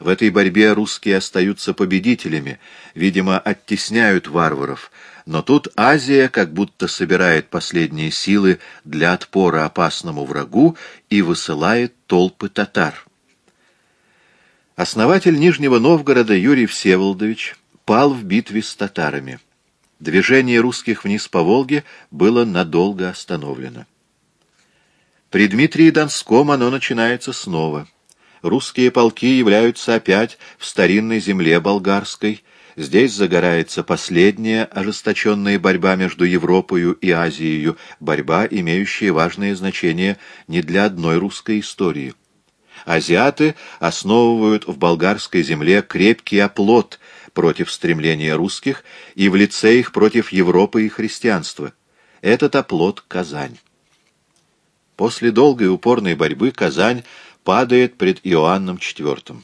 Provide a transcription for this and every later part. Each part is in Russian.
В этой борьбе русские остаются победителями, видимо, оттесняют варваров, но тут Азия как будто собирает последние силы для отпора опасному врагу и высылает толпы татар. Основатель Нижнего Новгорода Юрий Всеволодович пал в битве с татарами. Движение русских вниз по Волге было надолго остановлено. При Дмитрии Донском оно начинается снова. Русские полки являются опять в старинной земле болгарской. Здесь загорается последняя ожесточенная борьба между Европою и Азией, борьба, имеющая важное значение не для одной русской истории. Азиаты основывают в болгарской земле крепкий оплот против стремления русских и в лице их против Европы и христианства. Этот оплот — Казань. После долгой упорной борьбы Казань падает пред Иоанном IV.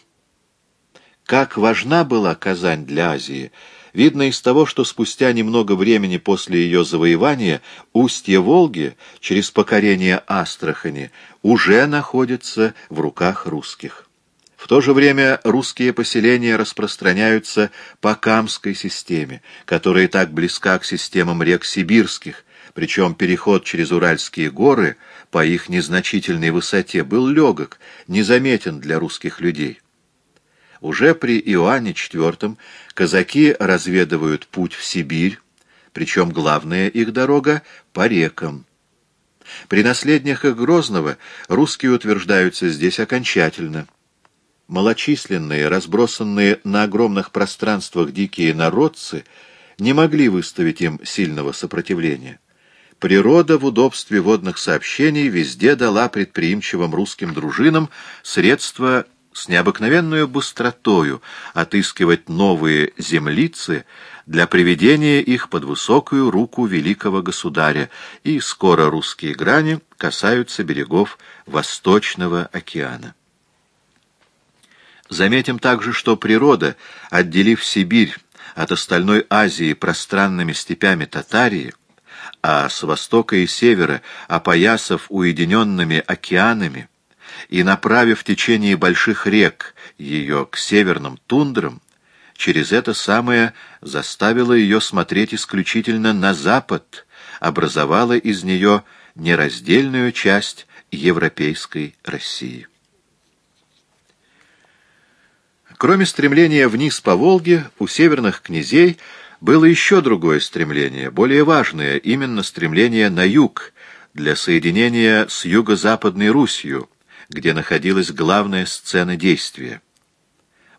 Как важна была Казань для Азии, видно из того, что спустя немного времени после ее завоевания устье Волги через покорение Астрахани уже находится в руках русских. В то же время русские поселения распространяются по Камской системе, которая так близка к системам рек Сибирских, причем переход через Уральские горы по их незначительной высоте был легок, незаметен для русских людей. Уже при Иоанне IV казаки разведывают путь в Сибирь, причем главная их дорога по рекам. При наследниках Грозного русские утверждаются здесь окончательно – малочисленные, разбросанные на огромных пространствах дикие народцы не могли выставить им сильного сопротивления. Природа в удобстве водных сообщений везде дала предприимчивым русским дружинам средства с необыкновенной быстротою отыскивать новые землицы для приведения их под высокую руку великого государя, и скоро русские грани касаются берегов Восточного океана. Заметим также, что природа, отделив Сибирь от остальной Азии пространными степями Татарии, а с востока и севера опоясав уединенными океанами и направив течение больших рек ее к северным тундрам, через это самое заставило ее смотреть исключительно на запад, образовало из нее нераздельную часть европейской России. Кроме стремления вниз по Волге, у северных князей было еще другое стремление, более важное, именно стремление на юг, для соединения с юго-западной Русью, где находилась главная сцена действия.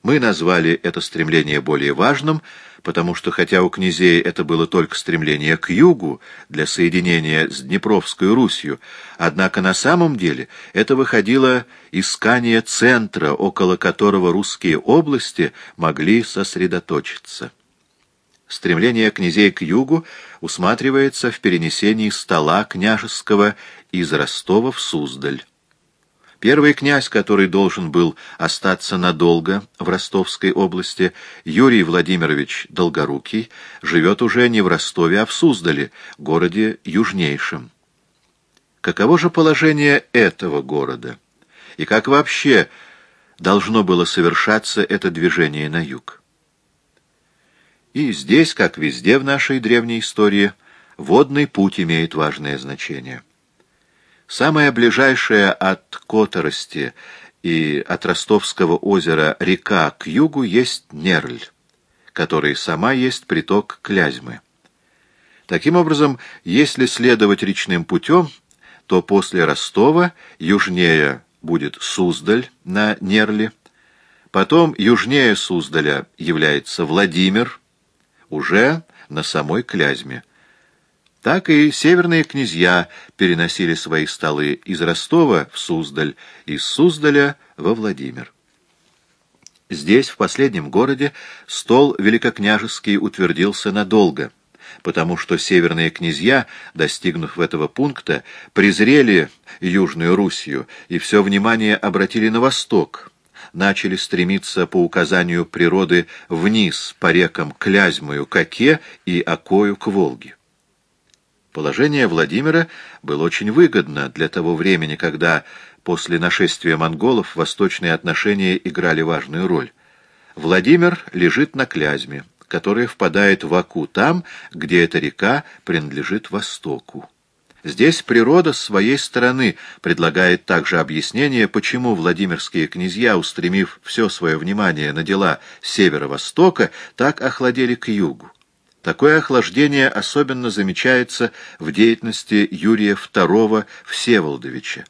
Мы назвали это стремление более важным, потому что хотя у князей это было только стремление к югу для соединения с Днепровской Русью, однако на самом деле это выходило искание центра, около которого русские области могли сосредоточиться. Стремление князей к югу усматривается в перенесении стола княжеского из Ростова в Суздаль. Первый князь, который должен был остаться надолго в Ростовской области, Юрий Владимирович Долгорукий, живет уже не в Ростове, а в Суздале, городе южнейшем. Каково же положение этого города? И как вообще должно было совершаться это движение на юг? И здесь, как везде в нашей древней истории, водный путь имеет важное значение. Самая ближайшая от Которости и от Ростовского озера река к югу есть Нерль, которая сама есть приток Клязьмы. Таким образом, если следовать речным путем, то после Ростова южнее будет Суздаль на Нерле, потом южнее Суздаля является Владимир, уже на самой Клязьме так и северные князья переносили свои столы из Ростова в Суздаль, из Суздаля во Владимир. Здесь, в последнем городе, стол великокняжеский утвердился надолго, потому что северные князья, достигнув этого пункта, презрели Южную Русью и все внимание обратили на восток, начали стремиться по указанию природы вниз по рекам Клязьмою, Коке и Окою к Волге. Положение Владимира было очень выгодно для того времени, когда После нашествия монголов восточные отношения играли важную роль. Владимир лежит на Клязьме, которая впадает в Аку там, где эта река принадлежит Востоку. Здесь природа с своей стороны предлагает также объяснение, почему Владимирские князья, устремив все свое внимание на дела северо-востока, так охладели к югу. Такое охлаждение особенно замечается в деятельности Юрия II Всеволодовича.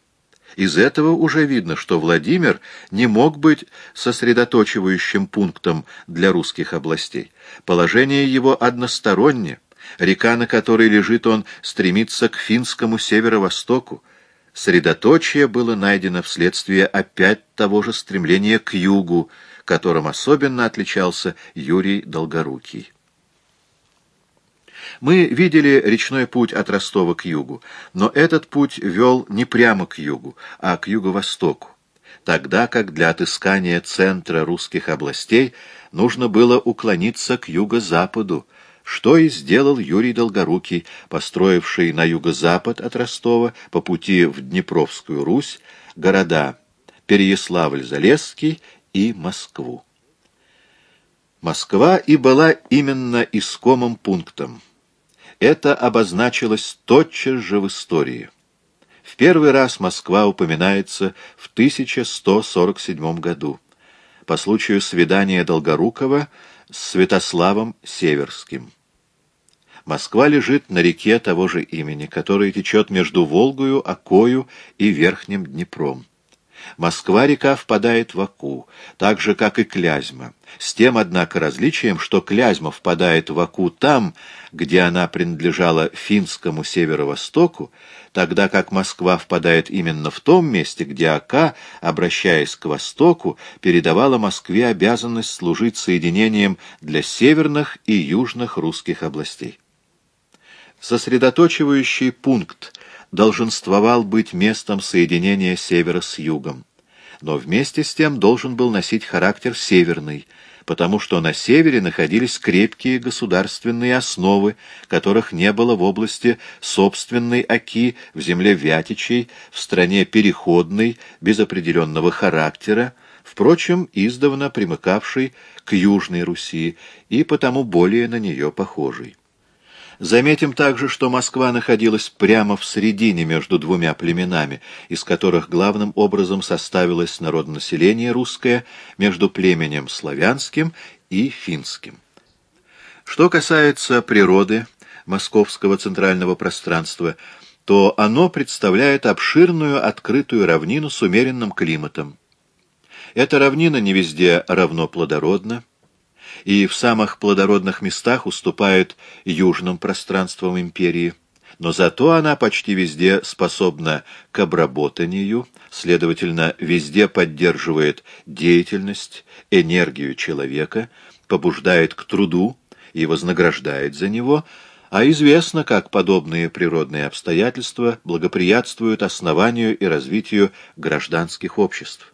Из этого уже видно, что Владимир не мог быть сосредоточивающим пунктом для русских областей. Положение его одностороннее. Река, на которой лежит он, стремится к финскому северо-востоку. Средоточие было найдено вследствие опять того же стремления к югу, которым особенно отличался Юрий Долгорукий. Мы видели речной путь от Ростова к югу, но этот путь вел не прямо к югу, а к юго-востоку, тогда как для отыскания центра русских областей нужно было уклониться к юго-западу, что и сделал Юрий Долгорукий, построивший на юго-запад от Ростова по пути в Днепровскую Русь города Переяславль-Залесский и Москву. Москва и была именно искомым пунктом. Это обозначилось тотчас же в истории. В первый раз Москва упоминается в 1147 году по случаю свидания Долгорукова с Святославом Северским. Москва лежит на реке того же имени, которая течет между Волгою, Окою и Верхним Днепром. Москва-река впадает в Аку, так же, как и Клязьма, с тем, однако, различием, что Клязьма впадает в Аку там, где она принадлежала финскому северо-востоку, тогда как Москва впадает именно в том месте, где Ака, обращаясь к востоку, передавала Москве обязанность служить соединением для северных и южных русских областей. Сосредоточивающий пункт долженствовал быть местом соединения севера с югом, но вместе с тем должен был носить характер северный, потому что на севере находились крепкие государственные основы, которых не было в области собственной Оки, в земле Вятичей, в стране переходной, без определенного характера, впрочем, издавна примыкавшей к Южной Руси и потому более на нее похожей. Заметим также, что Москва находилась прямо в середине между двумя племенами, из которых главным образом составилось народонаселение русское между племенем славянским и финским. Что касается природы московского центрального пространства, то оно представляет обширную открытую равнину с умеренным климатом. Эта равнина не везде равно плодородна, и в самых плодородных местах уступает южным пространствам империи, но зато она почти везде способна к обработанию, следовательно, везде поддерживает деятельность, энергию человека, побуждает к труду и вознаграждает за него, а известно, как подобные природные обстоятельства благоприятствуют основанию и развитию гражданских обществ.